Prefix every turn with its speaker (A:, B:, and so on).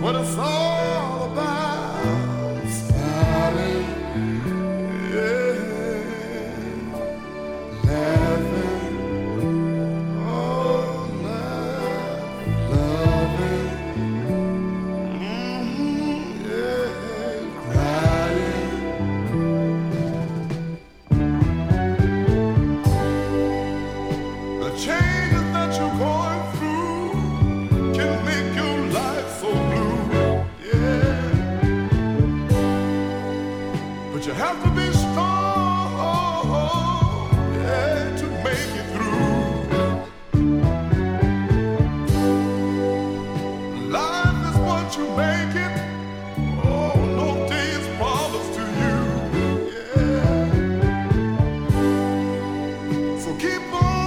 A: What a song! keep on.